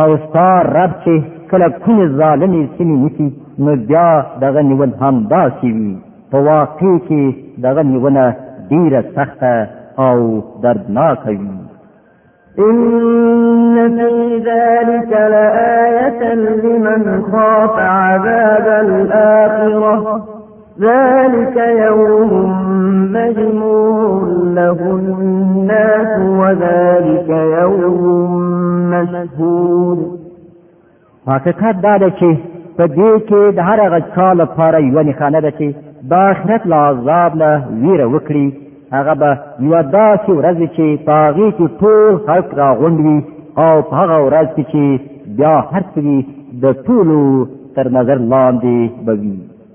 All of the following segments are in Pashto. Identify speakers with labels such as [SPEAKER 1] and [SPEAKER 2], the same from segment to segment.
[SPEAKER 1] او ستا رب چې کله کومې ظالمې سیمې نیسي نو بیا دغه نیول هم داسې وي په واقع کې دغه نیونه ډیره سخته او دردناکه وي
[SPEAKER 2] إن في ذلك لآية لمن خاف عذاب الآخرة ذلك يوم مجموع له الناس وذلك يوم مشهود
[SPEAKER 1] حقیقت دا ده چې په دې کې د هر هغه چا لپاره یوه نښانه ده چې د آخرت له عذاب نه ویره وکړي هغه به یوه داسې ورځ چې په هغې کې ټول خلق راغونډ وي او په هغه ورځ کې چې بیا هر څه د ټولو تر نظر لاندې به وي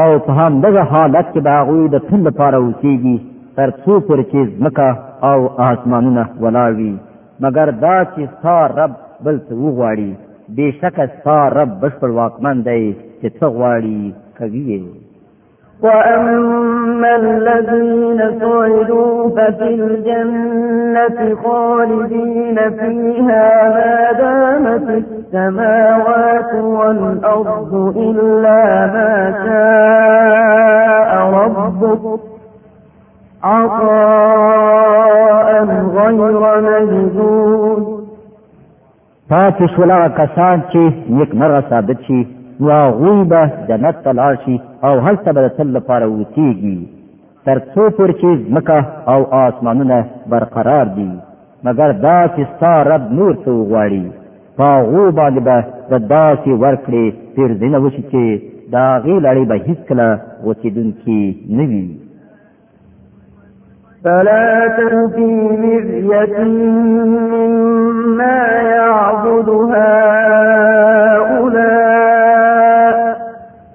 [SPEAKER 1] او په هم دغه حالت کې دا غوی د تل لپاره اوسېږي تر څو پر چې ځمکه او آسمانونه ولاوي مګر دا چې ستا رب بل څه وغواړي بېشکه ستا رب بشپړ واکمن دی چې څه غواړي کوي یې
[SPEAKER 2] وأما الذين سعدوا ففي الجنة خالدين فيها ما دامت السماوات والأرض إلا ما شاء ربك عطاء غير مجدود
[SPEAKER 1] پاتې شول هغه کسان چې نیکمرغه ثابت شي نو هغوی به جنت ته لاړ شي او هلته به د تل لپاره اوسېږي تر څو پورې چې ځمکه او آسمانونه برقرار دي مګر دا چې ستا رب نور څه وغواړي په هغو باندې به د داسې ورکړې پېرځینه وشي چې د هغې لړۍ به هیڅکله غوڅېدونکې نه وي
[SPEAKER 2] فلا تنفي مرية مما يعبد هؤلاء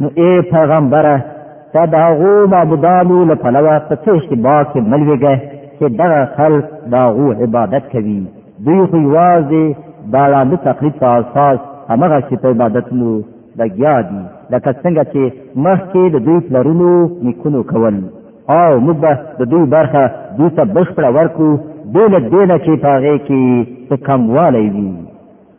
[SPEAKER 1] نو اے پیغمبره تا د هغو معبودانو له پلوه په څه اشتباه کې مه لوېږه چې دغه خلک د هغو عبادت کوي دوی خو یوازې د ړانده تقلید په اساس همغسې په عبادتونو لګیا دي لکه څنګه چې مخکې د دوی پلرونو نیکونو کول او موږ به د دوی برخه دوی ته بشپړه ورکړو بې له دې نه چې په هغې کې څه کموالی وي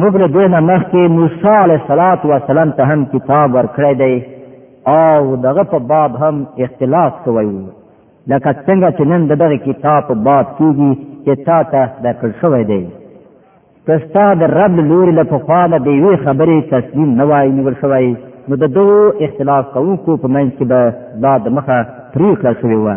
[SPEAKER 1] موږ له دې نه مخکې موسی علیه صلات و سلام ته هم کتاب ورکړی دی او دغه په باب هم اختلاف شوی و لکه څنګه چې نن دغه کتاب په باب کېږي چې تا ته درکړ شوی دی که ستا د رب له لوري له پخوا نه د یوې خبرې تسلیم نه وای نیول شوی نو د دوو اختلاف کوونکو په منځ کې به دا د مخه پرېکړه شوې وه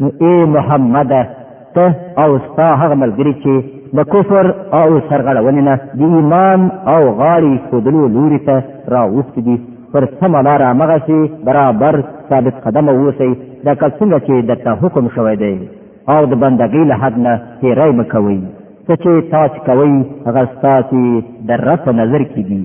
[SPEAKER 1] نو اے محمد ته او ستا هغه ملګری چې د کفر او سرغړونې نه د ایمان او غاړې ښودلو لوري ته راوستي دي پر سمه لاره همغسې برابر ثابت قدمه اوسئ لکه څنګه چې درته حکم شوی دی او د بندګۍ له حد نه تېری مه کوئ څه چې تاسو کوئ هغه ستاسو د رب په نظر کې دي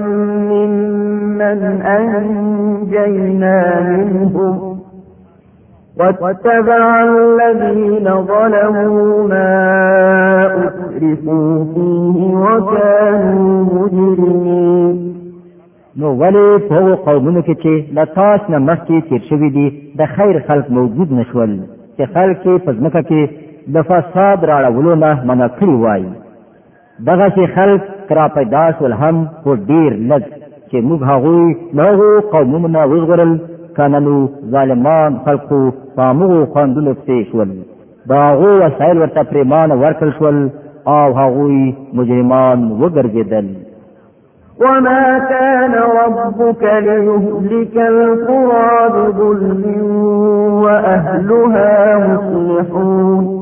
[SPEAKER 2] ممن أنجينا منهم واتبع الذين ظلموا ما أسرفوا فيه وكانوا مجرمين
[SPEAKER 1] نو ولی په قومونو کې چې د تاس نه مخکې تیر شوي دي د خیر خلق موجود نشول چې خلک په ځمکه کې د فساد راړولو نه منع کړی وای دغه سي خلق ترا پیدا شول هم خو ډیر لږ چې موږ هغوی نوغو قومونو نه وژغورل کنه نو ظالمان خلقو په موږو خوندونو پسې شول د هغو وسایل ورته پریمانه ورکړل شول او هغوی مجرمان وګرځېدل
[SPEAKER 2] وما كان ربك ليهلك القرى بظلم وأهلها مصلحون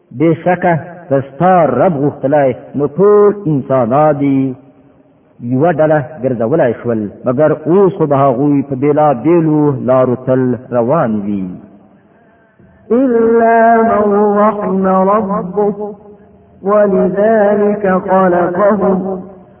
[SPEAKER 2] بېشکه
[SPEAKER 1] که ستا رب غوښتلی نو ټول انسانا دي یوه ډله ګرځولی شول مګر اوس خو به هغوی په بېلابېلو لارو تل روان وي
[SPEAKER 2] إلا من رحم ربك ولذلك خلقهم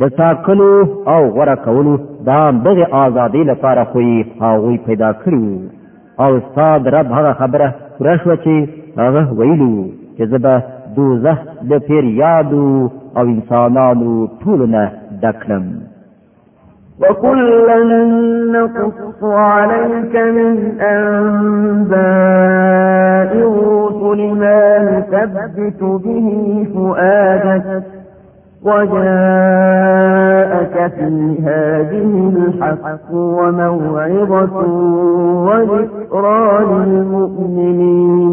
[SPEAKER 1] د ټاکلو او غوره کولو دا دغه آزادی لپاره خو یې هغوی پیدا کړي وو او ستا د رب هغه خبره پوره شوه چې هغه ویلي وو چې زه به دوزخ د پیریادو او انسانانو ټولو نه ډک کړم
[SPEAKER 2] وكلا نقص عليك من أنباء الرسل ما نثبت به فؤادك وجاءك في هذه الحق وموعظة وذكرى للمؤمنين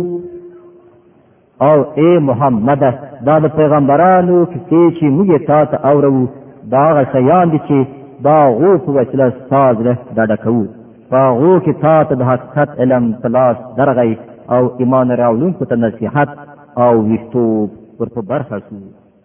[SPEAKER 1] او اے محمد دا د پیغمبرانو کیسې چې موږ تا ته اورو دا غ شیان دي چې دا غو په وسیله ساز له ډډه کوو په غو کې تا ته د حقیقت علم پلاس درغی او ایمان راولون کو ته نصیحت او ویستو ورته برخه شو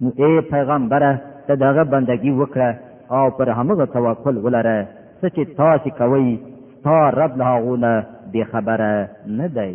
[SPEAKER 1] نو ای پیغمبره ته د هغه بندګي وکړه او پر همغه توکل ولره څه چې تاسې کوئ، ستا رب له هغو نه بې خبره نه دی.